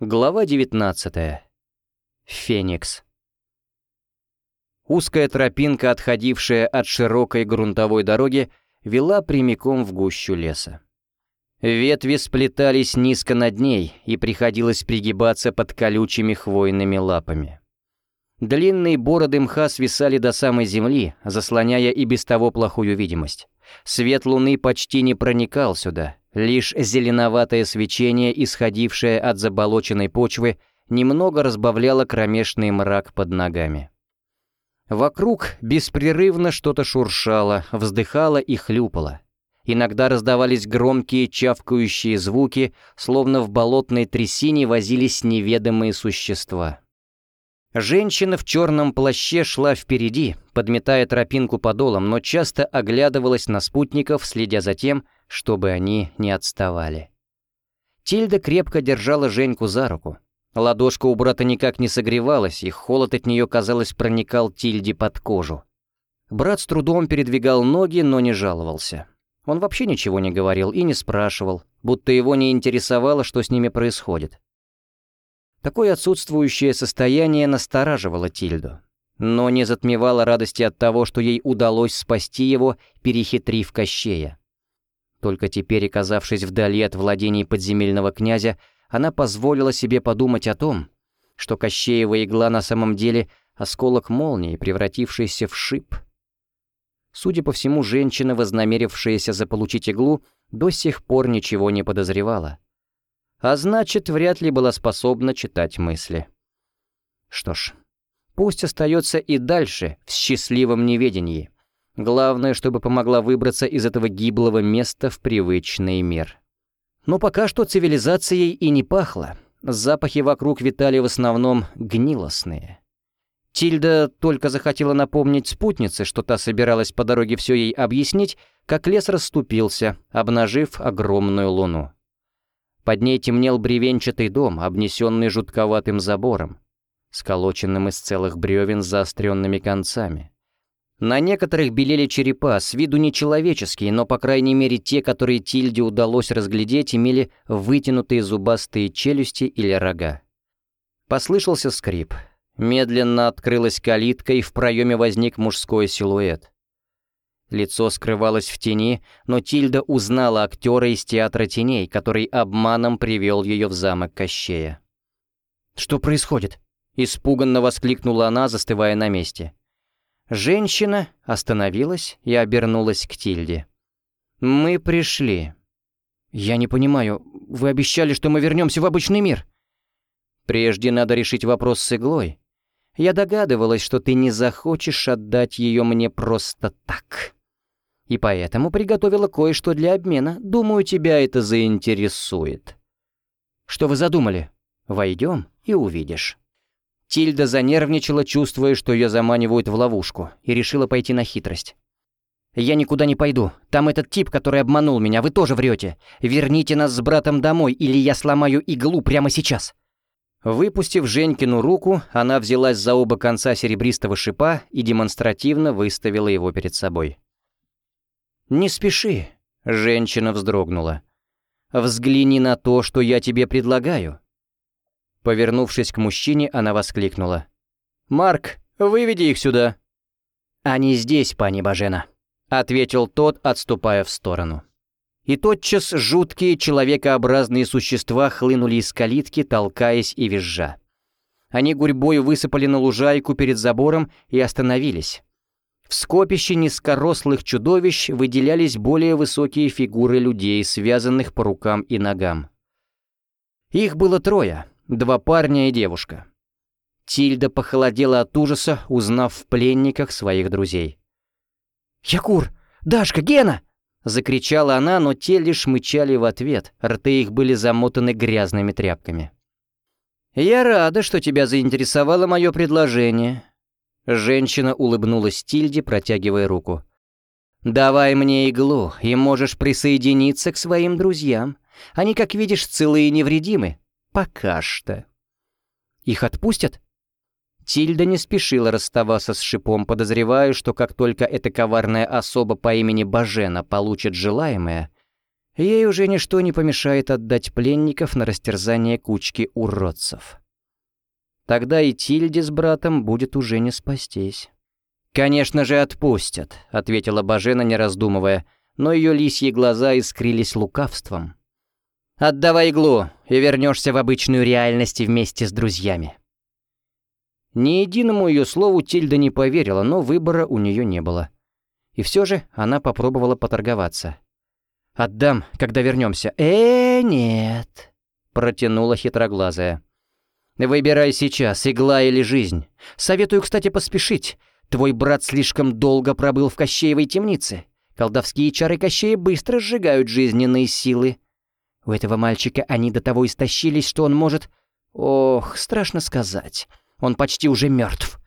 Глава 19. Феникс. Узкая тропинка, отходившая от широкой грунтовой дороги, вела прямиком в гущу леса. Ветви сплетались низко над ней, и приходилось пригибаться под колючими хвойными лапами. Длинные бороды мха свисали до самой земли, заслоняя и без того плохую видимость. Свет луны почти не проникал сюда, Лишь зеленоватое свечение, исходившее от заболоченной почвы, немного разбавляло кромешный мрак под ногами. Вокруг беспрерывно что-то шуршало, вздыхало и хлюпало. Иногда раздавались громкие чавкающие звуки, словно в болотной трясине возились неведомые существа. Женщина в черном плаще шла впереди, подметая тропинку подолом, но часто оглядывалась на спутников, следя за тем, чтобы они не отставали. Тильда крепко держала Женьку за руку. Ладошка у брата никак не согревалась, и холод от нее, казалось, проникал Тильде под кожу. Брат с трудом передвигал ноги, но не жаловался. Он вообще ничего не говорил и не спрашивал, будто его не интересовало, что с ними происходит. Такое отсутствующее состояние настораживало Тильду, но не затмевало радости от того, что ей удалось спасти его, перехитрив Кощея. Только теперь, оказавшись вдали от владений подземельного князя, она позволила себе подумать о том, что Кощеева игла на самом деле осколок молнии, превратившийся в шип. Судя по всему, женщина, вознамерившаяся заполучить иглу, до сих пор ничего не подозревала а значит, вряд ли была способна читать мысли. Что ж, пусть остается и дальше в счастливом неведении. Главное, чтобы помогла выбраться из этого гиблого места в привычный мир. Но пока что цивилизацией и не пахло. Запахи вокруг витали в основном гнилостные. Тильда только захотела напомнить спутнице, что та собиралась по дороге все ей объяснить, как лес расступился, обнажив огромную луну. Под ней темнел бревенчатый дом, обнесенный жутковатым забором, сколоченным из целых бревен с заостренными концами. На некоторых белели черепа, с виду нечеловеческие, но, по крайней мере, те, которые Тильде удалось разглядеть, имели вытянутые зубастые челюсти или рога. Послышался скрип. Медленно открылась калитка, и в проеме возник мужской силуэт. Лицо скрывалось в тени, но Тильда узнала актера из театра теней, который обманом привел ее в замок Кощея. «Что происходит?» — испуганно воскликнула она, застывая на месте. Женщина остановилась и обернулась к Тильде. «Мы пришли». «Я не понимаю, вы обещали, что мы вернемся в обычный мир?» «Прежде надо решить вопрос с иглой. Я догадывалась, что ты не захочешь отдать ее мне просто так» и поэтому приготовила кое-что для обмена. Думаю, тебя это заинтересует». «Что вы задумали?» «Войдем и увидишь». Тильда занервничала, чувствуя, что ее заманивают в ловушку, и решила пойти на хитрость. «Я никуда не пойду. Там этот тип, который обманул меня, вы тоже врете. Верните нас с братом домой, или я сломаю иглу прямо сейчас». Выпустив Женькину руку, она взялась за оба конца серебристого шипа и демонстративно выставила его перед собой. «Не спеши», — женщина вздрогнула. «Взгляни на то, что я тебе предлагаю». Повернувшись к мужчине, она воскликнула. «Марк, выведи их сюда». «Они здесь, пани Бажена», — ответил тот, отступая в сторону. И тотчас жуткие человекообразные существа хлынули из калитки, толкаясь и визжа. Они гурьбой высыпали на лужайку перед забором и остановились. В скопище низкорослых чудовищ выделялись более высокие фигуры людей, связанных по рукам и ногам. Их было трое, два парня и девушка. Тильда похолодела от ужаса, узнав в пленниках своих друзей. «Якур! Дашка! Гена!» Закричала она, но те лишь мычали в ответ, рты их были замотаны грязными тряпками. «Я рада, что тебя заинтересовало мое предложение», Женщина улыбнулась Тильде, протягивая руку. «Давай мне иглу, и можешь присоединиться к своим друзьям. Они, как видишь, целые и невредимы. Пока что». «Их отпустят?» Тильда не спешила расставаться с шипом, подозревая, что как только эта коварная особа по имени Бажена получит желаемое, ей уже ничто не помешает отдать пленников на растерзание кучки уродцев. Тогда и Тильде с братом будет уже не спастись. «Конечно же отпустят», — ответила Бажена, не раздумывая, но ее лисьи глаза искрились лукавством. «Отдавай иглу, и вернешься в обычную реальность вместе с друзьями». Ни единому ее слову Тильда не поверила, но выбора у нее не было. И все же она попробовала поторговаться. «Отдам, когда вернемся». «Э, нет», — протянула хитроглазая. «Выбирай сейчас, игла или жизнь. Советую, кстати, поспешить. Твой брат слишком долго пробыл в Кощеевой темнице. Колдовские чары Кощея быстро сжигают жизненные силы. У этого мальчика они до того истощились, что он может... Ох, страшно сказать. Он почти уже мертв.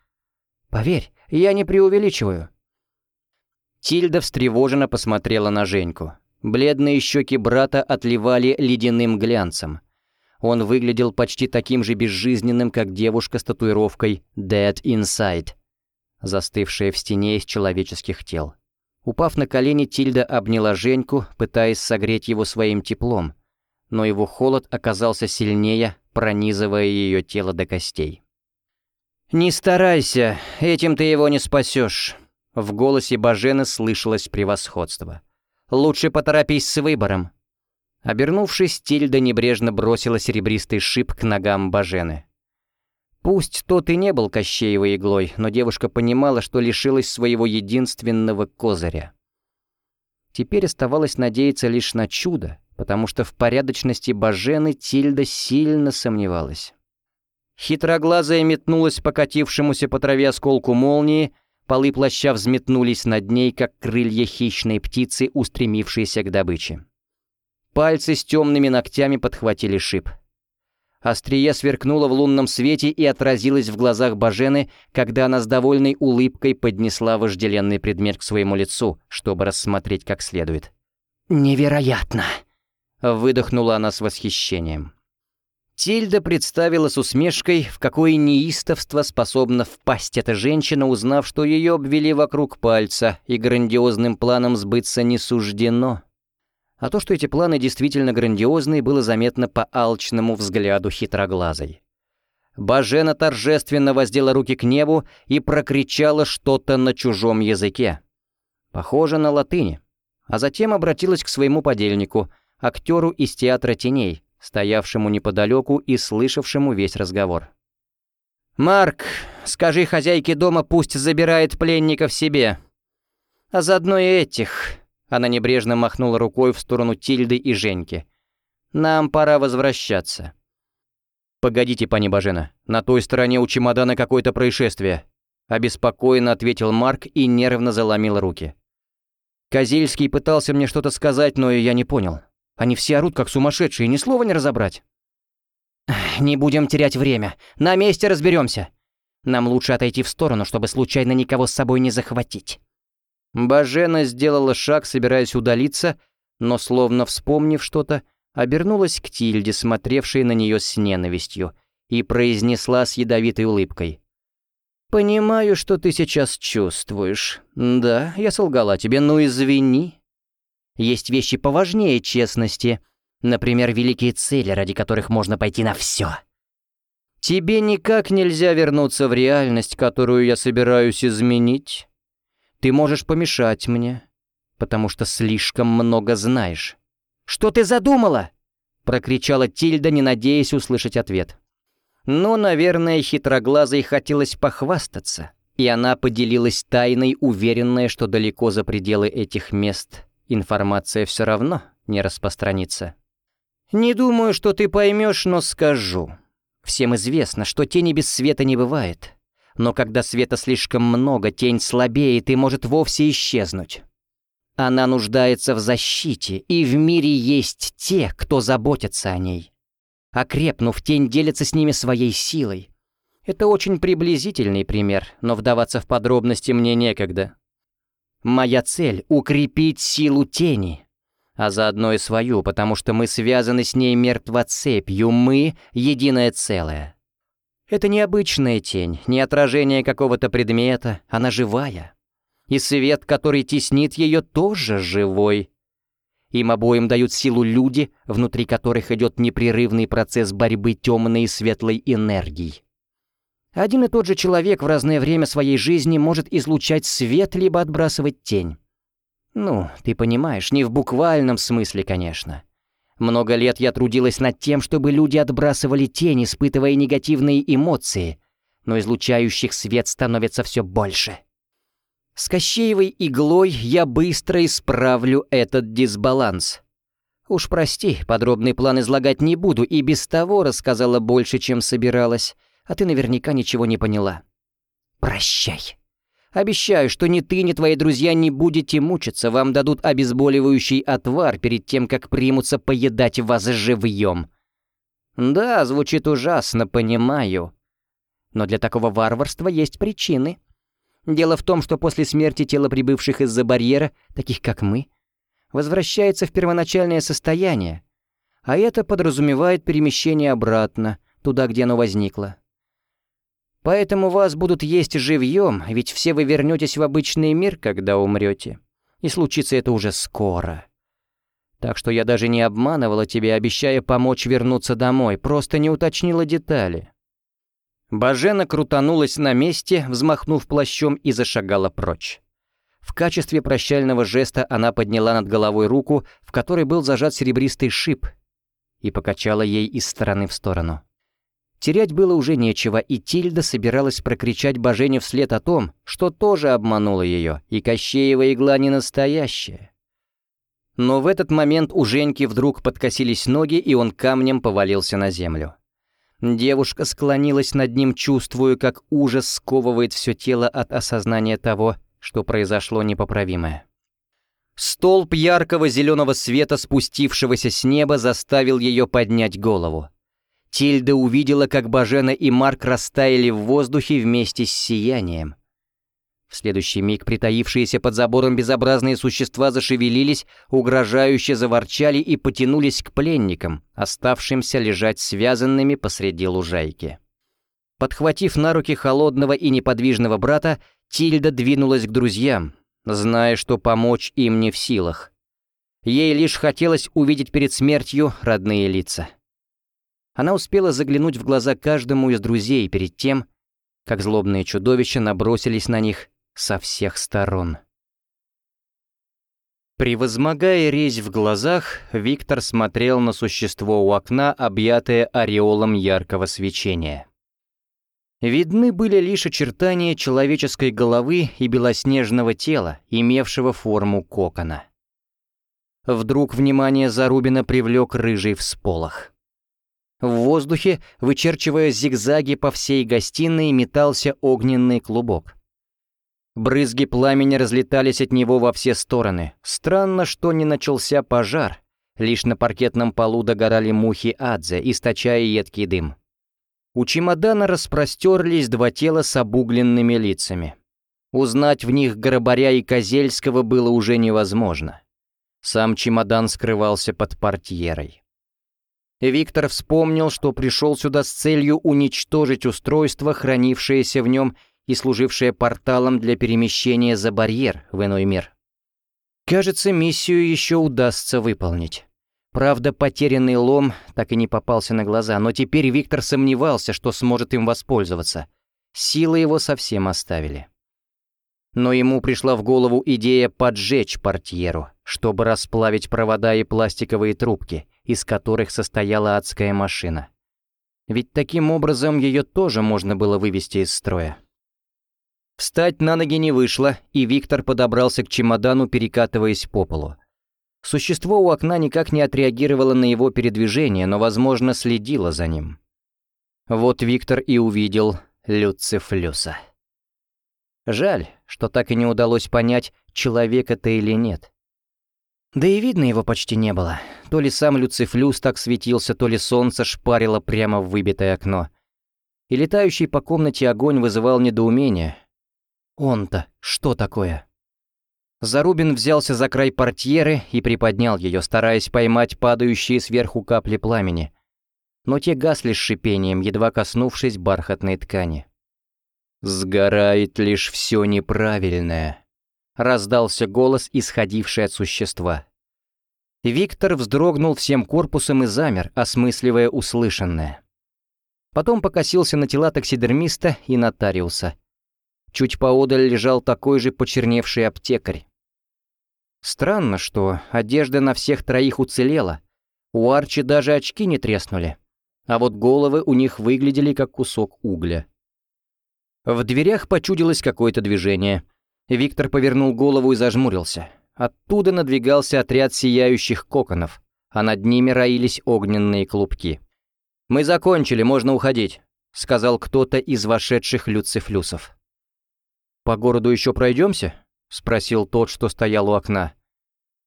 Поверь, я не преувеличиваю». Тильда встревоженно посмотрела на Женьку. Бледные щеки брата отливали ледяным глянцем. Он выглядел почти таким же безжизненным, как девушка с татуировкой «Dead Inside», застывшая в стене из человеческих тел. Упав на колени, Тильда обняла Женьку, пытаясь согреть его своим теплом, но его холод оказался сильнее, пронизывая ее тело до костей. «Не старайся, этим ты его не спасешь», — в голосе Бажены слышалось превосходство. «Лучше поторопись с выбором». Обернувшись, Тильда небрежно бросила серебристый шип к ногам Бажены. Пусть тот и не был Кощеевой иглой, но девушка понимала, что лишилась своего единственного козыря. Теперь оставалось надеяться лишь на чудо, потому что в порядочности Бажены Тильда сильно сомневалась. Хитроглазая метнулась покатившемуся по траве осколку молнии, полы плаща взметнулись над ней, как крылья хищной птицы, устремившейся к добыче. Пальцы с темными ногтями подхватили шип. Острие сверкнуло в лунном свете и отразилось в глазах Бажены, когда она с довольной улыбкой поднесла вожделенный предмет к своему лицу, чтобы рассмотреть как следует. «Невероятно!» — выдохнула она с восхищением. Тильда представила с усмешкой, в какое неистовство способна впасть эта женщина, узнав, что ее обвели вокруг пальца, и грандиозным планом сбыться не суждено. А то, что эти планы действительно грандиозные, было заметно по алчному взгляду хитроглазой. Бажена торжественно воздела руки к небу и прокричала что-то на чужом языке. Похоже на латыни. А затем обратилась к своему подельнику, актеру из театра теней, стоявшему неподалеку и слышавшему весь разговор. «Марк, скажи хозяйке дома, пусть забирает пленников себе. А заодно и этих, она небрежно махнула рукой в сторону Тильды и Женьки. «Нам пора возвращаться». «Погодите, пани Бажена, на той стороне у чемодана какое-то происшествие», обеспокоенно ответил Марк и нервно заломил руки. Козельский пытался мне что-то сказать, но я не понял. Они все орут, как сумасшедшие, ни слова не разобрать. «Не будем терять время. На месте разберемся. Нам лучше отойти в сторону, чтобы случайно никого с собой не захватить». Бажена сделала шаг, собираясь удалиться, но, словно вспомнив что-то, обернулась к Тильде, смотревшей на нее с ненавистью, и произнесла с ядовитой улыбкой. «Понимаю, что ты сейчас чувствуешь. Да, я солгала тебе, но извини. Есть вещи поважнее честности, например, великие цели, ради которых можно пойти на все. Тебе никак нельзя вернуться в реальность, которую я собираюсь изменить». Ты можешь помешать мне, потому что слишком много знаешь». «Что ты задумала?» — прокричала Тильда, не надеясь услышать ответ. Но, наверное, хитроглазой хотелось похвастаться, и она поделилась тайной, уверенная, что далеко за пределы этих мест информация все равно не распространится. «Не думаю, что ты поймешь, но скажу. Всем известно, что тени без света не бывает но когда света слишком много, тень слабеет и может вовсе исчезнуть. Она нуждается в защите, и в мире есть те, кто заботится о ней. Окрепнув, тень делится с ними своей силой. Это очень приблизительный пример, но вдаваться в подробности мне некогда. Моя цель — укрепить силу тени, а заодно и свою, потому что мы связаны с ней мертвоцепью, мы — единое целое. Это не обычная тень, не отражение какого-то предмета, она живая. И свет, который теснит ее, тоже живой. Им обоим дают силу люди, внутри которых идет непрерывный процесс борьбы темной и светлой энергий. Один и тот же человек в разное время своей жизни может излучать свет либо отбрасывать тень. Ну, ты понимаешь, не в буквальном смысле, конечно. Много лет я трудилась над тем, чтобы люди отбрасывали тень, испытывая негативные эмоции, но излучающих свет становится все больше. С Кощеевой иглой я быстро исправлю этот дисбаланс. Уж прости, подробный план излагать не буду, и без того рассказала больше, чем собиралась, а ты наверняка ничего не поняла. Прощай. Обещаю, что ни ты, ни твои друзья не будете мучиться, вам дадут обезболивающий отвар перед тем, как примутся поедать вас живьем. Да, звучит ужасно, понимаю. Но для такого варварства есть причины. Дело в том, что после смерти тела прибывших из-за барьера, таких как мы, возвращается в первоначальное состояние, а это подразумевает перемещение обратно, туда, где оно возникло. Поэтому вас будут есть живьем, ведь все вы вернетесь в обычный мир, когда умрете. И случится это уже скоро. Так что я даже не обманывала тебя, обещая помочь вернуться домой, просто не уточнила детали. Бажена крутанулась на месте, взмахнув плащом и зашагала прочь. В качестве прощального жеста она подняла над головой руку, в которой был зажат серебристый шип, и покачала ей из стороны в сторону. Терять было уже нечего, и Тильда собиралась прокричать Божене вслед о том, что тоже обманула ее, и Кощеева игла не настоящая. Но в этот момент у Женьки вдруг подкосились ноги, и он камнем повалился на землю. Девушка склонилась над ним, чувствуя, как ужас сковывает все тело от осознания того, что произошло непоправимое. Столб яркого зеленого света, спустившегося с неба, заставил ее поднять голову. Тильда увидела, как Бажена и Марк растаяли в воздухе вместе с сиянием. В следующий миг притаившиеся под забором безобразные существа зашевелились, угрожающе заворчали и потянулись к пленникам, оставшимся лежать связанными посреди лужайки. Подхватив на руки холодного и неподвижного брата, Тильда двинулась к друзьям, зная, что помочь им не в силах. Ей лишь хотелось увидеть перед смертью родные лица. Она успела заглянуть в глаза каждому из друзей перед тем, как злобные чудовища набросились на них со всех сторон. Превозмогая резь в глазах, Виктор смотрел на существо у окна, объятое ореолом яркого свечения. Видны были лишь очертания человеческой головы и белоснежного тела, имевшего форму кокона. Вдруг внимание Зарубина привлек рыжий всполох. В воздухе, вычерчивая зигзаги по всей гостиной, метался огненный клубок. Брызги пламени разлетались от него во все стороны. Странно, что не начался пожар. Лишь на паркетном полу догорали мухи Адзе, источая едкий дым. У чемодана распростерлись два тела с обугленными лицами. Узнать в них Горобаря и Козельского было уже невозможно. Сам чемодан скрывался под портьерой. Виктор вспомнил, что пришел сюда с целью уничтожить устройство, хранившееся в нем и служившее порталом для перемещения за барьер в иной мир. Кажется, миссию еще удастся выполнить. Правда, потерянный лом так и не попался на глаза, но теперь Виктор сомневался, что сможет им воспользоваться. Силы его совсем оставили. Но ему пришла в голову идея поджечь портьеру, чтобы расплавить провода и пластиковые трубки, из которых состояла адская машина. Ведь таким образом ее тоже можно было вывести из строя. Встать на ноги не вышло, и Виктор подобрался к чемодану, перекатываясь по полу. Существо у окна никак не отреагировало на его передвижение, но, возможно, следило за ним. Вот Виктор и увидел Люцифлюса. Жаль, что так и не удалось понять, человек это или нет. Да и видно его почти не было. То ли сам Люцифлюс так светился, то ли солнце шпарило прямо в выбитое окно. И летающий по комнате огонь вызывал недоумение. Он-то что такое? Зарубин взялся за край портьеры и приподнял ее, стараясь поймать падающие сверху капли пламени. Но те гасли с шипением, едва коснувшись бархатной ткани. «Сгорает лишь все неправильное», — раздался голос, исходивший от существа. Виктор вздрогнул всем корпусом и замер, осмысливая услышанное. Потом покосился на тела таксидермиста и нотариуса. Чуть поодаль лежал такой же почерневший аптекарь. Странно, что одежда на всех троих уцелела. У Арчи даже очки не треснули. А вот головы у них выглядели как кусок угля. В дверях почудилось какое-то движение. Виктор повернул голову и зажмурился. Оттуда надвигался отряд сияющих коконов, а над ними роились огненные клубки. «Мы закончили, можно уходить», — сказал кто-то из вошедших люцифлюсов. «По городу еще пройдемся?» — спросил тот, что стоял у окна.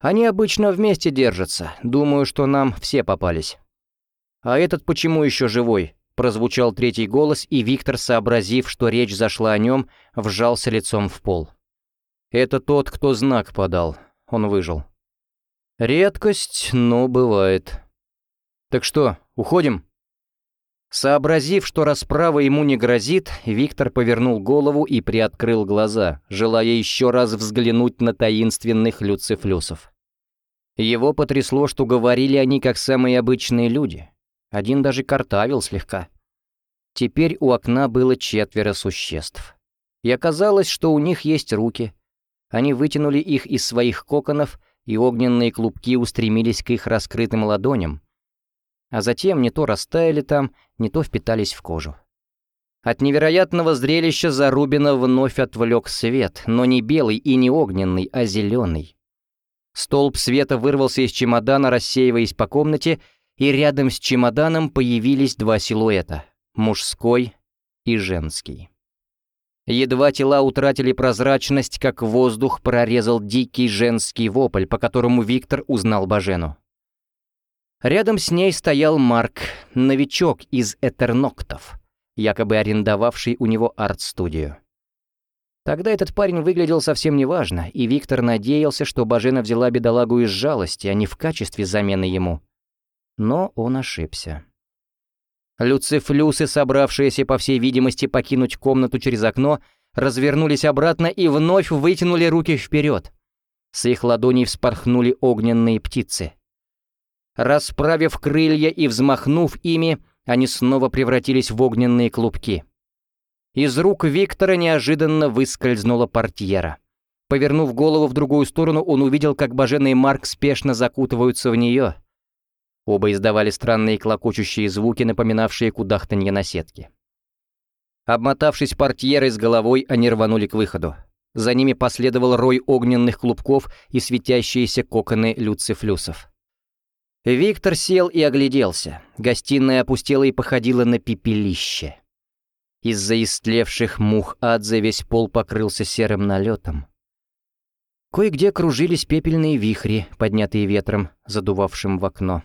«Они обычно вместе держатся. Думаю, что нам все попались». «А этот почему еще живой?» — прозвучал третий голос, и Виктор, сообразив, что речь зашла о нем, вжался лицом в пол. «Это тот, кто знак подал. Он выжил». «Редкость, но бывает». «Так что, уходим?» Сообразив, что расправа ему не грозит, Виктор повернул голову и приоткрыл глаза, желая еще раз взглянуть на таинственных люцифлюсов. Его потрясло, что говорили они как самые обычные люди. Один даже картавил слегка. Теперь у окна было четверо существ. И оказалось, что у них есть руки. Они вытянули их из своих коконов, и огненные клубки устремились к их раскрытым ладоням, а затем не то растаяли там, не то впитались в кожу. От невероятного зрелища Зарубина вновь отвлек свет, но не белый и не огненный, а зеленый. Столб света вырвался из чемодана, рассеиваясь по комнате, и рядом с чемоданом появились два силуэта — мужской и женский. Едва тела утратили прозрачность, как воздух прорезал дикий женский вопль, по которому Виктор узнал Бажену. Рядом с ней стоял Марк, новичок из Этерноктов, якобы арендовавший у него арт-студию. Тогда этот парень выглядел совсем неважно, и Виктор надеялся, что Бажена взяла бедолагу из жалости, а не в качестве замены ему. Но он ошибся. Люцифлюсы, собравшиеся, по всей видимости, покинуть комнату через окно, развернулись обратно и вновь вытянули руки вперед. С их ладоней вспорхнули огненные птицы. Расправив крылья и взмахнув ими, они снова превратились в огненные клубки. Из рук Виктора неожиданно выскользнула портьера. Повернув голову в другую сторону, он увидел, как Бажена и Марк спешно закутываются в нее. Оба издавали странные клокочущие звуки, напоминавшие кудахтанье на сетке. Обмотавшись портьерой с головой, они рванули к выходу. За ними последовал рой огненных клубков и светящиеся коконы люцифлюсов. Виктор сел и огляделся. Гостиная опустела и походила на пепелище. Из-за истлевших мух Адзе весь пол покрылся серым налетом. Кое-где кружились пепельные вихри, поднятые ветром, задувавшим в окно.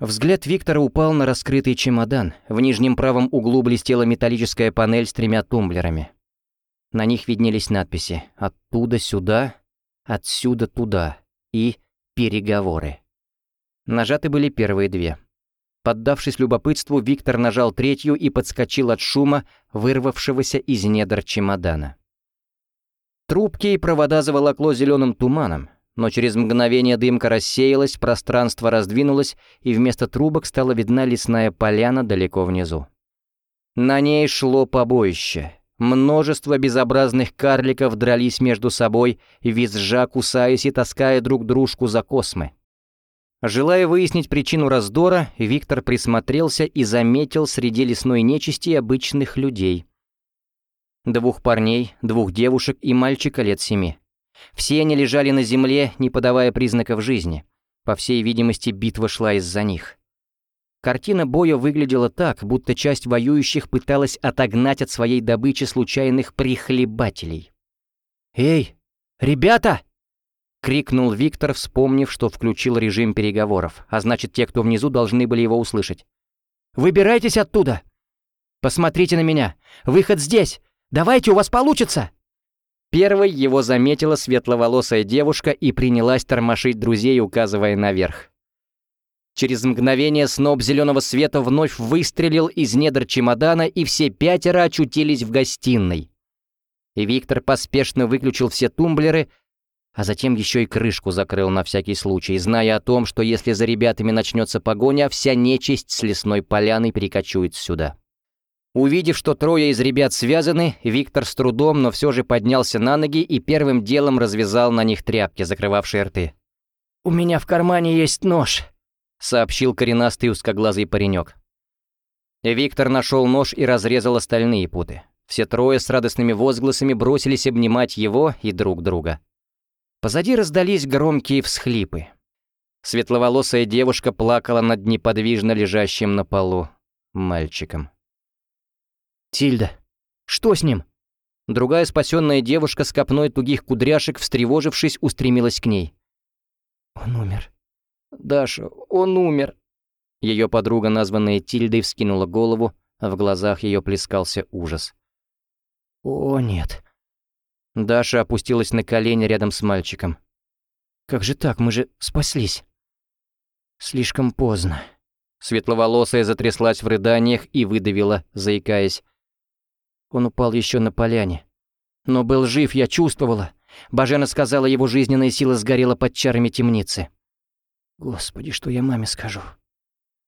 Взгляд Виктора упал на раскрытый чемодан. В нижнем правом углу блестела металлическая панель с тремя тумблерами. На них виднелись надписи «Оттуда сюда», «Отсюда туда» и «Переговоры». Нажаты были первые две. Поддавшись любопытству, Виктор нажал третью и подскочил от шума, вырвавшегося из недр чемодана. Трубки и провода заволокло зеленым туманом, но через мгновение дымка рассеялась, пространство раздвинулось, и вместо трубок стала видна лесная поляна далеко внизу. На ней шло побоище. Множество безобразных карликов дрались между собой, визжа, кусаясь и таская друг дружку за космы. Желая выяснить причину раздора, Виктор присмотрелся и заметил среди лесной нечисти обычных людей. Двух парней, двух девушек и мальчика лет семи. Все они лежали на земле, не подавая признаков жизни. По всей видимости, битва шла из-за них. Картина боя выглядела так, будто часть воюющих пыталась отогнать от своей добычи случайных прихлебателей. «Эй, ребята!» крикнул Виктор, вспомнив, что включил режим переговоров, а значит, те, кто внизу, должны были его услышать. «Выбирайтесь оттуда! Посмотрите на меня! Выход здесь! Давайте, у вас получится!» Первой его заметила светловолосая девушка и принялась тормошить друзей, указывая наверх. Через мгновение сноп зеленого света вновь выстрелил из недр чемодана, и все пятеро очутились в гостиной. И Виктор поспешно выключил все тумблеры, а затем еще и крышку закрыл на всякий случай, зная о том, что если за ребятами начнется погоня, вся нечисть с лесной поляны перекочует сюда. Увидев, что трое из ребят связаны, Виктор с трудом, но все же поднялся на ноги и первым делом развязал на них тряпки, закрывавшие рты. «У меня в кармане есть нож», — сообщил коренастый узкоглазый паренек. Виктор нашел нож и разрезал остальные путы. Все трое с радостными возгласами бросились обнимать его и друг друга. Позади раздались громкие всхлипы. Светловолосая девушка плакала над неподвижно лежащим на полу мальчиком. «Тильда, что с ним?» Другая спасенная девушка с копной тугих кудряшек, встревожившись, устремилась к ней. «Он умер. Даша, он умер». Ее подруга, названная Тильдой, вскинула голову, а в глазах ее плескался ужас. «О, нет». Даша опустилась на колени рядом с мальчиком. «Как же так? Мы же спаслись». «Слишком поздно». Светловолосая затряслась в рыданиях и выдавила, заикаясь. Он упал еще на поляне. Но был жив, я чувствовала. Бажена сказала, его жизненная сила сгорела под чарами темницы. Господи, что я маме скажу?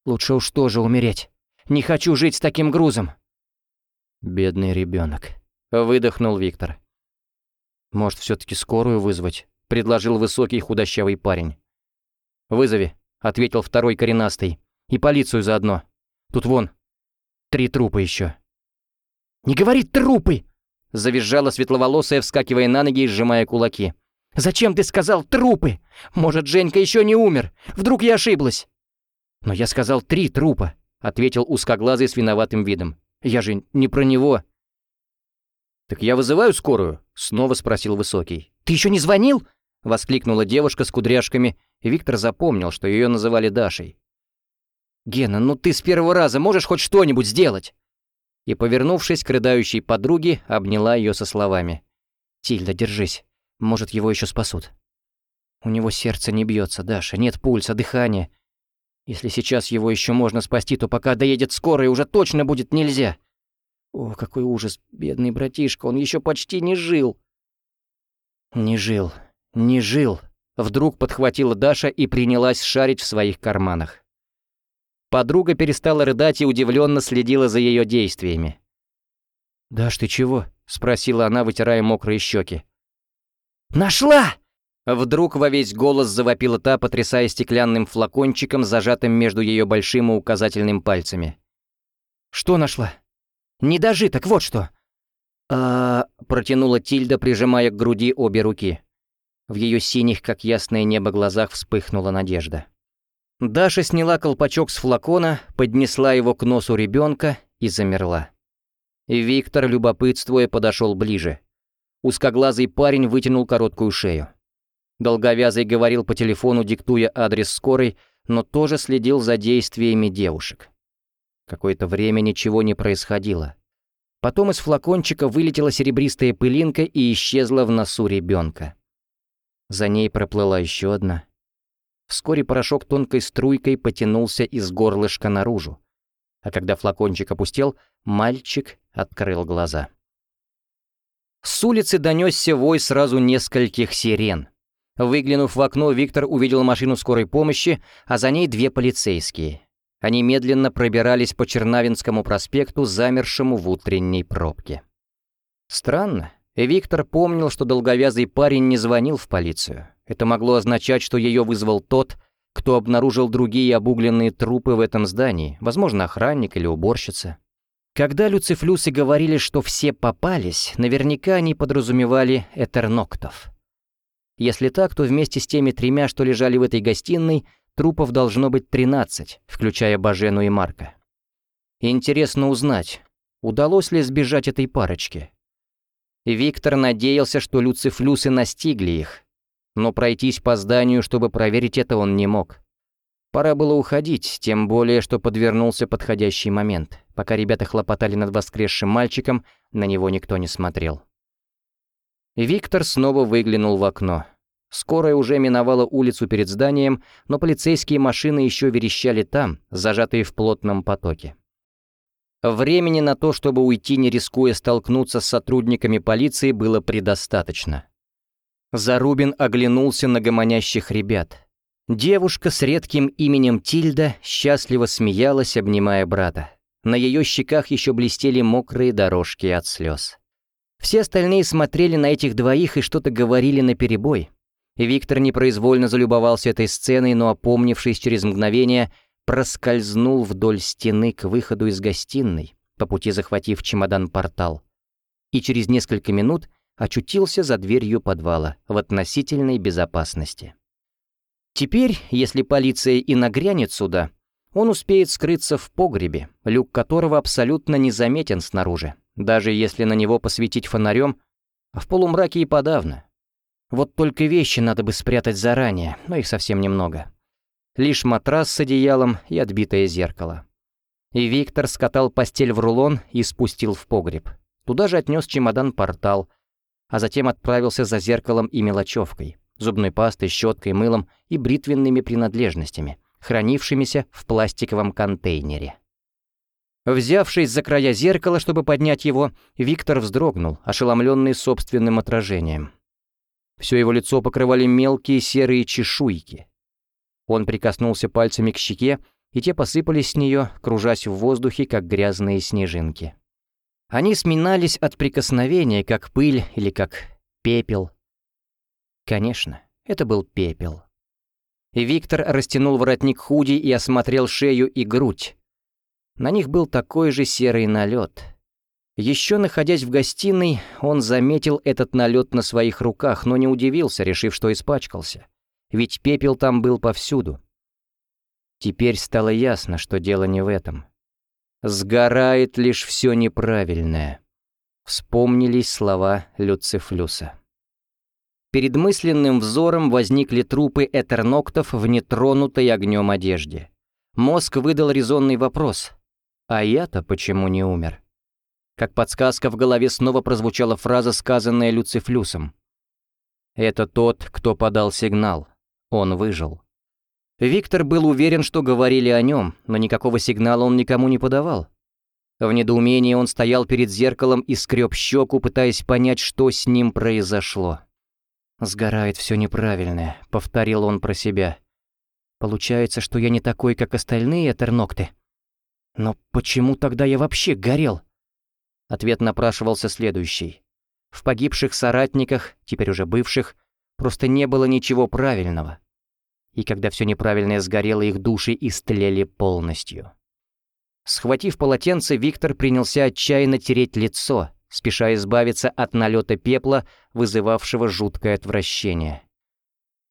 Лучше уж тоже умереть. Не хочу жить с таким грузом. Бедный ребенок. Выдохнул Виктор. Может, все таки скорую вызвать? Предложил высокий худощавый парень. «Вызови», — ответил второй коренастый. «И полицию заодно. Тут вон, три трупа еще. «Не говори трупы!» — завизжала светловолосая, вскакивая на ноги и сжимая кулаки. «Зачем ты сказал трупы? Может, Женька еще не умер? Вдруг я ошиблась?» «Но я сказал три трупа», — ответил узкоглазый с виноватым видом. «Я же не про него». «Так я вызываю скорую?» — снова спросил Высокий. «Ты еще не звонил?» — воскликнула девушка с кудряшками, и Виктор запомнил, что ее называли Дашей. «Гена, ну ты с первого раза можешь хоть что-нибудь сделать?» И, повернувшись к рыдающей подруге, обняла ее со словами. «Тильда, держись. Может, его еще спасут». «У него сердце не бьется, Даша, нет пульса, дыхания. Если сейчас его еще можно спасти, то пока доедет скорая, уже точно будет нельзя. О, какой ужас, бедный братишка, он еще почти не жил». «Не жил, не жил», — вдруг подхватила Даша и принялась шарить в своих карманах. Подруга перестала рыдать и удивленно следила за ее действиями. «Даш, ты чего?» — спросила она, вытирая мокрые щеки. «Нашла!» Вдруг во весь голос завопила та, потрясая стеклянным флакончиком, зажатым между ее большим и указательным пальцами. «Что нашла?» «Не дожиток, вот что!» а протянула Тильда, прижимая к груди обе руки. В ее синих, как ясное небо, глазах вспыхнула надежда. Даша сняла колпачок с флакона, поднесла его к носу ребенка и замерла. Виктор, любопытствуя, подошел ближе. Узкоглазый парень вытянул короткую шею. Долговязый говорил по телефону, диктуя адрес скорой, но тоже следил за действиями девушек. Какое-то время ничего не происходило. Потом из флакончика вылетела серебристая пылинка и исчезла в носу ребенка. За ней проплыла еще одна, Вскоре порошок тонкой струйкой потянулся из горлышка наружу. А когда флакончик опустел, мальчик открыл глаза. С улицы донесся вой сразу нескольких сирен. Выглянув в окно, Виктор увидел машину скорой помощи, а за ней две полицейские. Они медленно пробирались по Чернавинскому проспекту, замершему в утренней пробке. Странно. Виктор помнил, что долговязый парень не звонил в полицию. Это могло означать, что ее вызвал тот, кто обнаружил другие обугленные трупы в этом здании, возможно, охранник или уборщица. Когда люцифлюсы говорили, что все попались, наверняка они подразумевали этерноктов. Если так, то вместе с теми тремя, что лежали в этой гостиной, трупов должно быть 13, включая Бажену и Марка. Интересно узнать, удалось ли сбежать этой парочке. Виктор надеялся, что люцифлюсы настигли их, но пройтись по зданию, чтобы проверить это, он не мог. Пора было уходить, тем более, что подвернулся подходящий момент. Пока ребята хлопотали над воскресшим мальчиком, на него никто не смотрел. Виктор снова выглянул в окно. Скорая уже миновала улицу перед зданием, но полицейские машины еще верещали там, зажатые в плотном потоке. Времени на то, чтобы уйти, не рискуя столкнуться с сотрудниками полиции, было предостаточно. Зарубин оглянулся на гомонящих ребят. Девушка с редким именем Тильда счастливо смеялась, обнимая брата. На ее щеках еще блестели мокрые дорожки от слез. Все остальные смотрели на этих двоих и что-то говорили наперебой. Виктор непроизвольно залюбовался этой сценой, но, опомнившись через мгновение, проскользнул вдоль стены к выходу из гостиной, по пути захватив чемодан-портал. И через несколько минут очутился за дверью подвала в относительной безопасности. Теперь, если полиция и нагрянет сюда, он успеет скрыться в погребе, люк которого абсолютно незаметен снаружи, даже если на него посветить фонарем, а в полумраке и подавно. Вот только вещи надо бы спрятать заранее, но их совсем немного. Лишь матрас с одеялом и отбитое зеркало. И Виктор скатал постель в рулон и спустил в погреб. Туда же отнес чемодан-портал, а затем отправился за зеркалом и мелочевкой, зубной пастой, щеткой, мылом и бритвенными принадлежностями, хранившимися в пластиковом контейнере. Взявшись за края зеркала, чтобы поднять его, Виктор вздрогнул, ошеломленный собственным отражением. Все его лицо покрывали мелкие серые чешуйки. Он прикоснулся пальцами к щеке, и те посыпались с нее, кружась в воздухе, как грязные снежинки. Они сминались от прикосновения, как пыль или как пепел. Конечно, это был пепел. Виктор растянул воротник худи и осмотрел шею и грудь. На них был такой же серый налет — еще находясь в гостиной, он заметил этот налет на своих руках, но не удивился, решив, что испачкался. Ведь пепел там был повсюду. Теперь стало ясно, что дело не в этом. Сгорает лишь все неправильное. Вспомнились слова Люцифлюса. Перед мысленным взором возникли трупы этерноктов в нетронутой огнем одежде. Мозг выдал резонный вопрос. «А я-то почему не умер?» Как подсказка в голове снова прозвучала фраза, сказанная Люцифлюсом. «Это тот, кто подал сигнал. Он выжил». Виктор был уверен, что говорили о нем, но никакого сигнала он никому не подавал. В недоумении он стоял перед зеркалом и скреб щеку, пытаясь понять, что с ним произошло. «Сгорает все неправильное», — повторил он про себя. «Получается, что я не такой, как остальные Этернокты. Но почему тогда я вообще горел?» Ответ напрашивался следующий. В погибших соратниках, теперь уже бывших, просто не было ничего правильного. И когда все неправильное сгорело, их души истлели полностью. Схватив полотенце, Виктор принялся отчаянно тереть лицо, спеша избавиться от налета пепла, вызывавшего жуткое отвращение.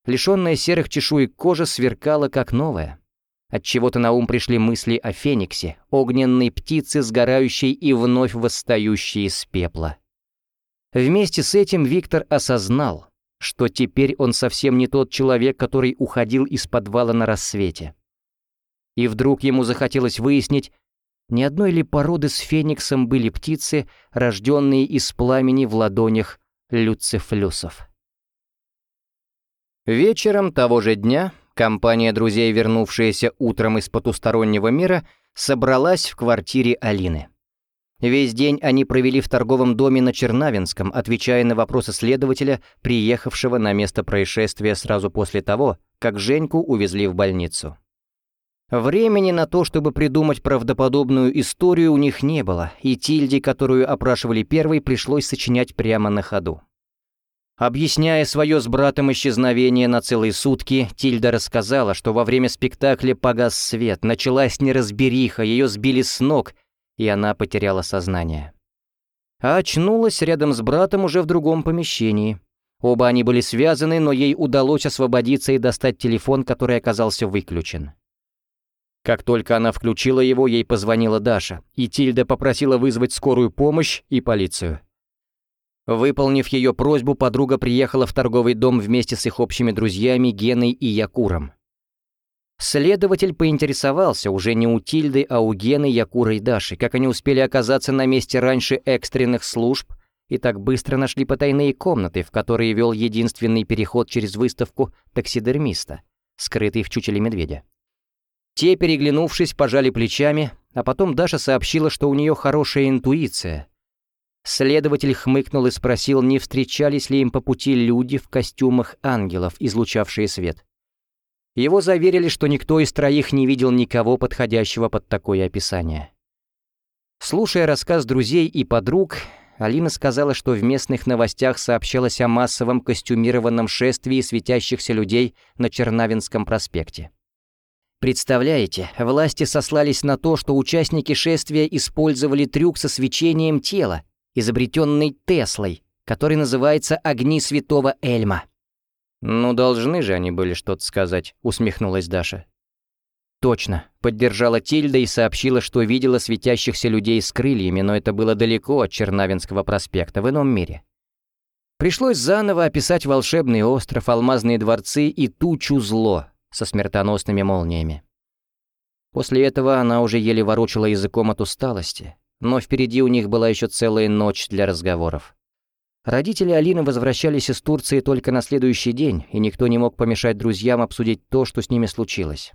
Лишенная серых чешуек кожа сверкала как новая. Отчего-то на ум пришли мысли о Фениксе, огненной птице, сгорающей и вновь восстающей из пепла. Вместе с этим Виктор осознал, что теперь он совсем не тот человек, который уходил из подвала на рассвете. И вдруг ему захотелось выяснить, ни одной ли породы с Фениксом были птицы, рожденные из пламени в ладонях люцифлюсов. Вечером того же дня Компания друзей, вернувшаяся утром из потустороннего мира, собралась в квартире Алины. Весь день они провели в торговом доме на Чернавинском, отвечая на вопросы следователя, приехавшего на место происшествия сразу после того, как Женьку увезли в больницу. Времени на то, чтобы придумать правдоподобную историю, у них не было, и Тильде, которую опрашивали первой, пришлось сочинять прямо на ходу. Объясняя свое с братом исчезновение на целые сутки, Тильда рассказала, что во время спектакля погас свет, началась неразбериха, ее сбили с ног, и она потеряла сознание. А очнулась рядом с братом уже в другом помещении. Оба они были связаны, но ей удалось освободиться и достать телефон, который оказался выключен. Как только она включила его, ей позвонила Даша, и Тильда попросила вызвать скорую помощь и полицию. Выполнив ее просьбу, подруга приехала в торговый дом вместе с их общими друзьями Геной и Якуром. Следователь поинтересовался уже не у Тильды, а у Гены, Якура и Даши, как они успели оказаться на месте раньше экстренных служб и так быстро нашли потайные комнаты, в которые вел единственный переход через выставку таксидермиста, скрытый в чучеле медведя. Те, переглянувшись, пожали плечами, а потом Даша сообщила, что у нее хорошая интуиция — Следователь хмыкнул и спросил, не встречались ли им по пути люди в костюмах ангелов, излучавшие свет. Его заверили, что никто из троих не видел никого подходящего под такое описание. Слушая рассказ друзей и подруг, Алина сказала, что в местных новостях сообщалось о массовом костюмированном шествии светящихся людей на Чернавинском проспекте. Представляете, власти сослались на то, что участники шествия использовали трюк со свечением тела, изобретенный Теслой, который называется «Огни святого Эльма». «Ну, должны же они были что-то сказать», — усмехнулась Даша. «Точно», — поддержала Тильда и сообщила, что видела светящихся людей с крыльями, но это было далеко от Чернавинского проспекта, в ином мире. Пришлось заново описать волшебный остров, алмазные дворцы и тучу зло со смертоносными молниями. После этого она уже еле ворочала языком от усталости, но впереди у них была еще целая ночь для разговоров. Родители Алины возвращались из Турции только на следующий день, и никто не мог помешать друзьям обсудить то, что с ними случилось.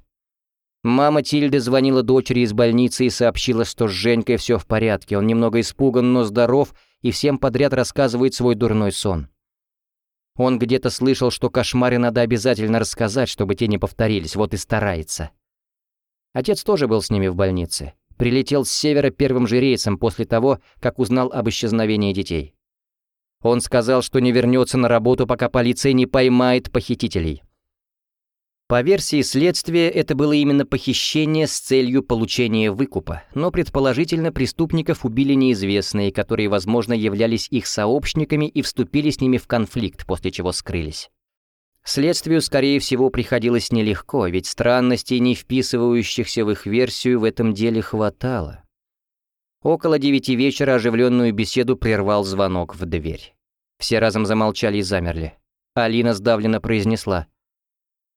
Мама Тильды звонила дочери из больницы и сообщила, что с Женькой все в порядке, он немного испуган, но здоров, и всем подряд рассказывает свой дурной сон. Он где-то слышал, что кошмары надо обязательно рассказать, чтобы те не повторились, вот и старается. Отец тоже был с ними в больнице. Прилетел с севера первым же рейсом после того, как узнал об исчезновении детей. Он сказал, что не вернется на работу, пока полиция не поймает похитителей. По версии следствия, это было именно похищение с целью получения выкупа, но предположительно преступников убили неизвестные, которые, возможно, являлись их сообщниками и вступили с ними в конфликт, после чего скрылись. Следствию, скорее всего, приходилось нелегко, ведь странностей, не вписывающихся в их версию, в этом деле хватало. Около девяти вечера оживленную беседу прервал звонок в дверь. Все разом замолчали и замерли. Алина сдавленно произнесла —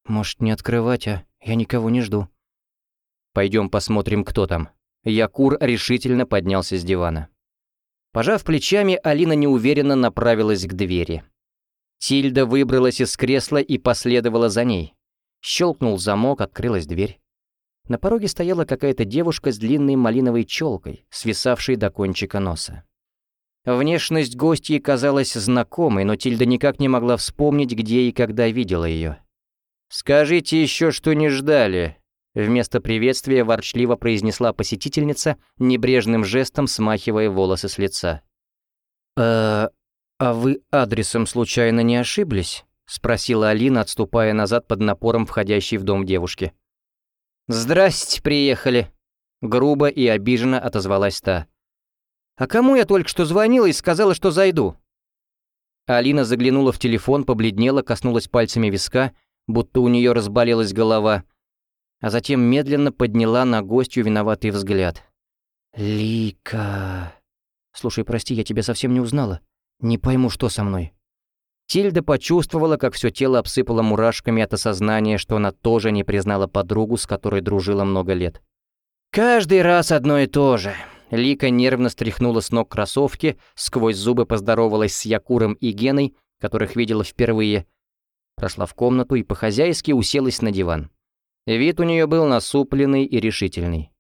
«Может, не открывать, а? Я никого не жду». «Пойдем посмотрим, кто там». Якур решительно поднялся с дивана. Пожав плечами, Алина неуверенно направилась к двери. Тильда выбралась из кресла и последовала за ней. Щелкнул замок, открылась дверь. На пороге стояла какая-то девушка с длинной малиновой челкой, свисавшей до кончика носа. Внешность гостьи казалась знакомой, но Тильда никак не могла вспомнить, где и когда видела ее. «Скажите еще, что не ждали», — вместо приветствия ворчливо произнесла посетительница, небрежным жестом смахивая волосы с лица. «Э, а вы адресом случайно не ошиблись?» — спросила Алина, отступая назад под напором входящей в дом девушки. «Здрасте, приехали», — грубо и обиженно отозвалась та. «А кому я только что звонила и сказала, что зайду?» Алина заглянула в телефон, побледнела, коснулась пальцами виска — будто у нее разболелась голова, а затем медленно подняла на гостью виноватый взгляд. «Лика...» «Слушай, прости, я тебя совсем не узнала. Не пойму, что со мной». Тильда почувствовала, как все тело обсыпало мурашками от осознания, что она тоже не признала подругу, с которой дружила много лет. «Каждый раз одно и то же». Лика нервно стряхнула с ног кроссовки, сквозь зубы поздоровалась с Якуром и Геной, которых видела впервые, Прошла в комнату и по-хозяйски уселась на диван. Вид у нее был насупленный и решительный.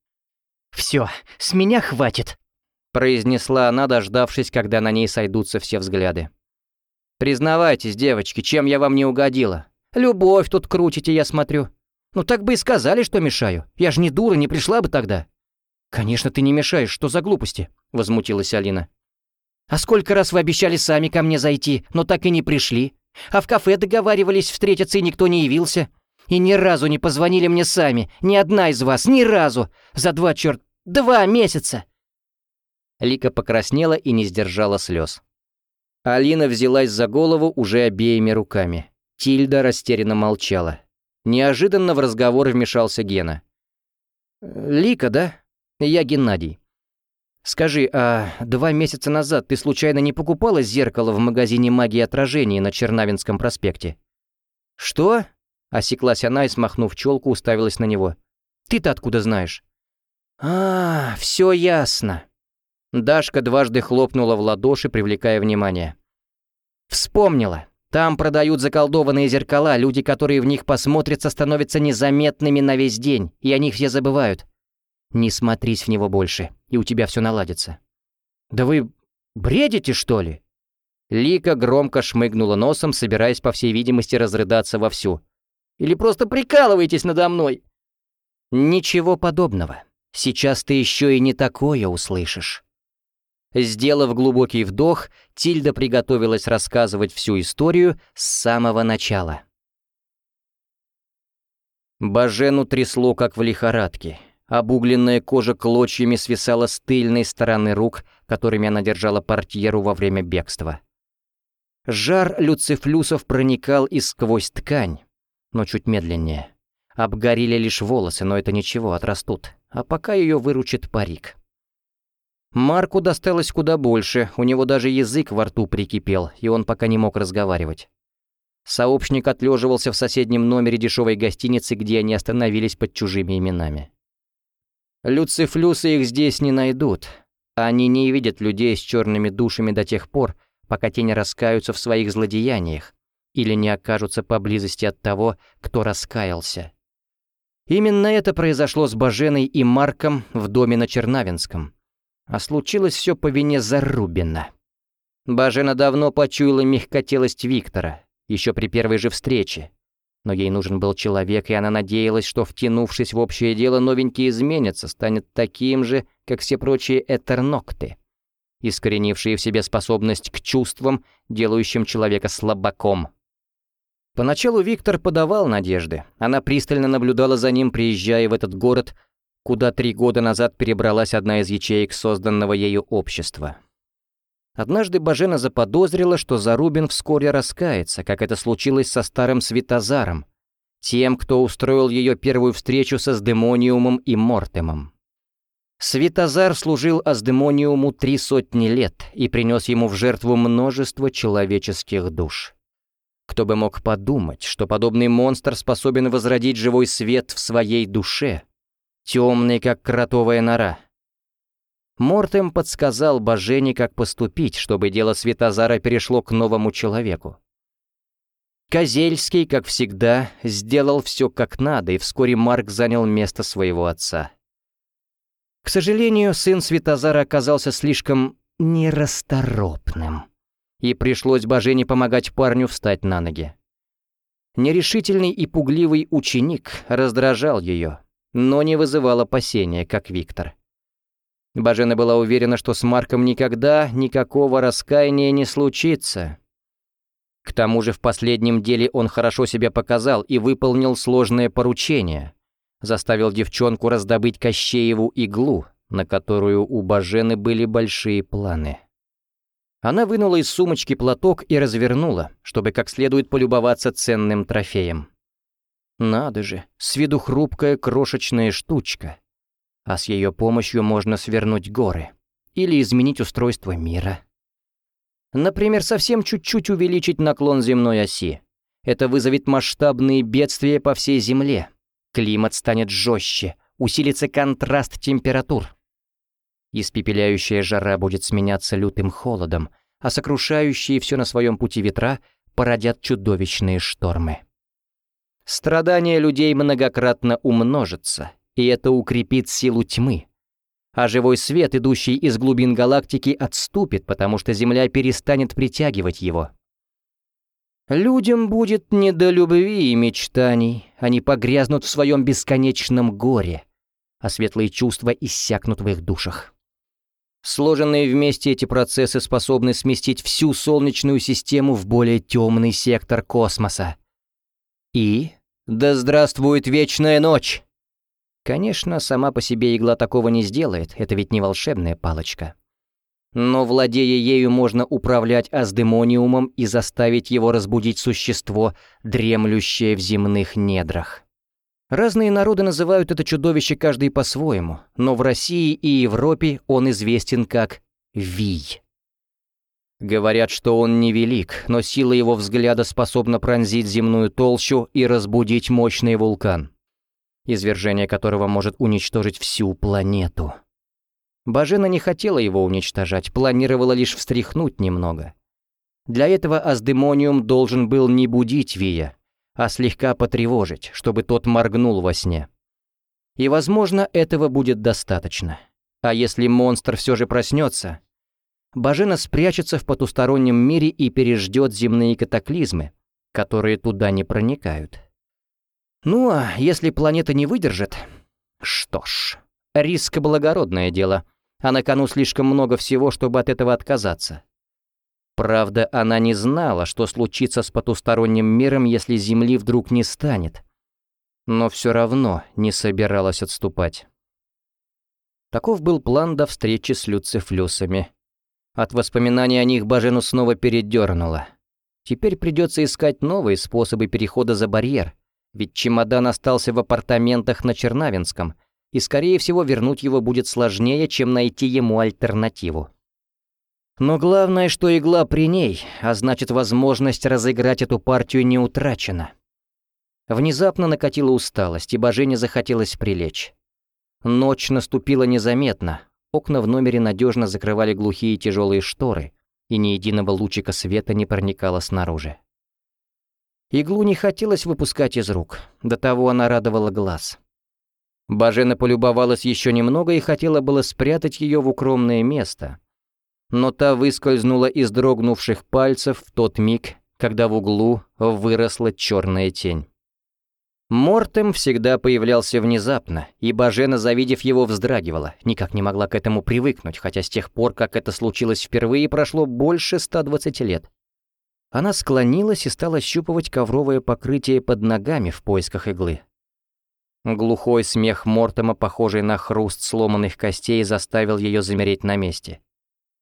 «Все, с меня хватит», — произнесла она, дождавшись, когда на ней сойдутся все взгляды. «Признавайтесь, девочки, чем я вам не угодила? Любовь тут крутите, я смотрю. Ну так бы и сказали, что мешаю. Я же не дура, не пришла бы тогда». «Конечно, ты не мешаешь, что за глупости?» — возмутилась Алина. «А сколько раз вы обещали сами ко мне зайти, но так и не пришли? А в кафе договаривались встретиться, и никто не явился. И ни разу не позвонили мне сами, ни одна из вас, ни разу. За два, черт, два месяца!» Лика покраснела и не сдержала слез. Алина взялась за голову уже обеими руками. Тильда растерянно молчала. Неожиданно в разговор вмешался Гена. «Лика, да? Я Геннадий. «Скажи, а два месяца назад ты случайно не покупала зеркало в магазине магии отражений на Чернавинском проспекте?» «Что?» — осеклась она и, смахнув челку, уставилась на него. «Ты-то откуда знаешь?» «А, все ясно». Дашка дважды хлопнула в ладоши, привлекая внимание. «Вспомнила. Там продают заколдованные зеркала, люди, которые в них посмотрятся, становятся незаметными на весь день, и о них все забывают. Не смотрись в него больше, и у тебя все наладится». «Да вы... Бредите, что ли?» Лика громко шмыгнула носом, собираясь, по всей видимости, разрыдаться вовсю. «Или просто прикалываетесь надо мной?» «Ничего подобного. Сейчас ты еще и не такое услышишь». Сделав глубокий вдох, Тильда приготовилась рассказывать всю историю с самого начала. Бажену трясло, как в лихорадке. Обугленная кожа клочьями свисала с тыльной стороны рук, которыми она держала портьеру во время бегства. Жар люцифлюсов проникал и сквозь ткань, но чуть медленнее. Обгорели лишь волосы, но это ничего, отрастут. А пока ее выручит парик. Марку досталось куда больше, у него даже язык во рту прикипел, и он пока не мог разговаривать. Сообщник отлеживался в соседнем номере дешевой гостиницы, где они остановились под чужими именами. Люцифлюсы их здесь не найдут. Они не видят людей с черными душами до тех пор, пока те не раскаются в своих злодеяниях или не окажутся поблизости от того, кто раскаялся. Именно это произошло с Баженой и Марком в доме на Чернавинском. А случилось все по вине Зарубина. Бажена давно почуяла мягкотелость Виктора, еще при первой же встрече. Но ей нужен был человек, и она надеялась, что, втянувшись в общее дело, новенький изменится, станет таким же, как все прочие этернокты, искоренившие в себе способность к чувствам, делающим человека слабаком. Поначалу Виктор подавал надежды. Она пристально наблюдала за ним, приезжая в этот город, куда три года назад перебралась одна из ячеек созданного ею общества. Однажды Бажена заподозрила, что Зарубин вскоре раскается, как это случилось со старым Светозаром, тем, кто устроил ее первую встречу со Сдемониумом и Мортемом. Светозар служил Аздемониуму три сотни лет и принес ему в жертву множество человеческих душ. Кто бы мог подумать, что подобный монстр способен возродить живой свет в своей душе, темный, как кротовая нора, Мортем подсказал Бажене, как поступить, чтобы дело Светозара перешло к новому человеку. Козельский, как всегда, сделал все как надо, и вскоре Марк занял место своего отца. К сожалению, сын Светозара оказался слишком нерасторопным, и пришлось Бажене помогать парню встать на ноги. Нерешительный и пугливый ученик раздражал ее, но не вызывал опасения, как Виктор. Бажена была уверена, что с Марком никогда никакого раскаяния не случится. К тому же в последнем деле он хорошо себя показал и выполнил сложное поручение. Заставил девчонку раздобыть Кощееву иглу, на которую у Бажены были большие планы. Она вынула из сумочки платок и развернула, чтобы как следует полюбоваться ценным трофеем. Надо же, с виду хрупкая крошечная штучка — а с ее помощью можно свернуть горы или изменить устройство мира. Например, совсем чуть-чуть увеличить наклон земной оси. Это вызовет масштабные бедствия по всей Земле. Климат станет жестче, усилится контраст температур. Испепеляющая жара будет сменяться лютым холодом, а сокрушающие все на своем пути ветра породят чудовищные штормы. Страдания людей многократно умножатся, и это укрепит силу тьмы. А живой свет, идущий из глубин галактики, отступит, потому что Земля перестанет притягивать его. Людям будет не до любви и мечтаний, они погрязнут в своем бесконечном горе, а светлые чувства иссякнут в их душах. Сложенные вместе эти процессы способны сместить всю Солнечную систему в более темный сектор космоса. И да здравствует вечная ночь! Конечно, сама по себе игла такого не сделает, это ведь не волшебная палочка. Но, владея ею, можно управлять аздемониумом и заставить его разбудить существо, дремлющее в земных недрах. Разные народы называют это чудовище каждый по-своему, но в России и Европе он известен как Вий. Говорят, что он невелик, но сила его взгляда способна пронзить земную толщу и разбудить мощный вулкан извержение которого может уничтожить всю планету. Бажена не хотела его уничтожать, планировала лишь встряхнуть немного. Для этого Аздемониум должен был не будить Вия, а слегка потревожить, чтобы тот моргнул во сне. И, возможно, этого будет достаточно. А если монстр все же проснется, Бажена спрячется в потустороннем мире и переждет земные катаклизмы, которые туда не проникают. Ну а если планета не выдержит... Что ж, риск — благородное дело, а на кону слишком много всего, чтобы от этого отказаться. Правда, она не знала, что случится с потусторонним миром, если Земли вдруг не станет. Но все равно не собиралась отступать. Таков был план до встречи с люцифлюсами. От воспоминаний о них Бажену снова передернуло. Теперь придется искать новые способы перехода за барьер, ведь чемодан остался в апартаментах на Чернавинском, и, скорее всего, вернуть его будет сложнее, чем найти ему альтернативу. Но главное, что игла при ней, а значит, возможность разыграть эту партию не утрачена. Внезапно накатила усталость, и Божене захотелось прилечь. Ночь наступила незаметно, окна в номере надежно закрывали глухие тяжелые шторы, и ни единого лучика света не проникало снаружи. Иглу не хотелось выпускать из рук, до того она радовала глаз. Бажена полюбовалась еще немного и хотела было спрятать ее в укромное место, но та выскользнула из дрогнувших пальцев в тот миг, когда в углу выросла черная тень. Мортем всегда появлялся внезапно, и Бажена, завидев его, вздрагивала, никак не могла к этому привыкнуть, хотя с тех пор, как это случилось впервые, прошло больше 120 лет. Она склонилась и стала щупывать ковровое покрытие под ногами в поисках иглы. Глухой смех Мортема, похожий на хруст сломанных костей, заставил ее замереть на месте.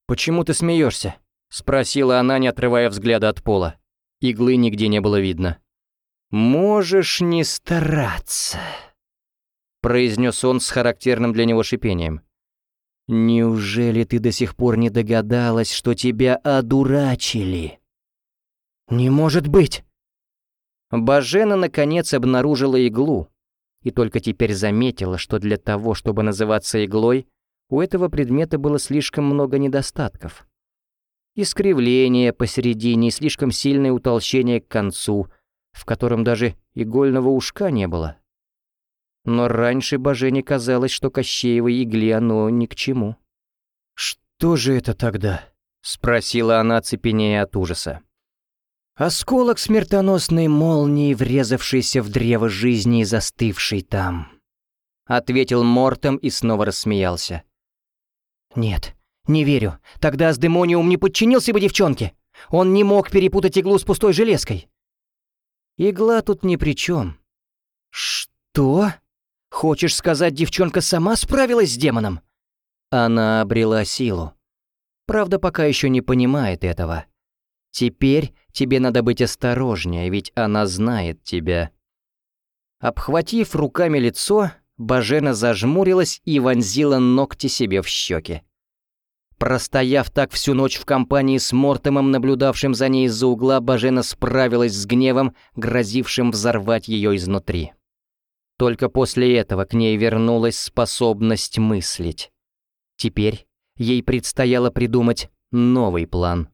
«Почему ты смеешься?» — спросила она, не отрывая взгляда от пола. Иглы нигде не было видно. «Можешь не стараться», — произнес он с характерным для него шипением. «Неужели ты до сих пор не догадалась, что тебя одурачили?» «Не может быть!» Бажена, наконец, обнаружила иглу, и только теперь заметила, что для того, чтобы называться иглой, у этого предмета было слишком много недостатков. Искривление посередине и слишком сильное утолщение к концу, в котором даже игольного ушка не было. Но раньше Божене казалось, что Кощеевой игле оно ни к чему. «Что же это тогда?» — спросила она, цепенея от ужаса. Осколок смертоносной молнии, врезавшийся в древо жизни и застывший там. Ответил Мортом и снова рассмеялся. «Нет, не верю. Тогда Асдемониум не подчинился бы девчонке. Он не мог перепутать иглу с пустой железкой». «Игла тут ни при чем». «Что? Хочешь сказать, девчонка сама справилась с демоном?» Она обрела силу. Правда, пока еще не понимает этого. Теперь тебе надо быть осторожнее, ведь она знает тебя». Обхватив руками лицо, Бажена зажмурилась и вонзила ногти себе в щеки. Простояв так всю ночь в компании с Мортемом, наблюдавшим за ней из-за угла, Бажена справилась с гневом, грозившим взорвать ее изнутри. Только после этого к ней вернулась способность мыслить. Теперь ей предстояло придумать новый план.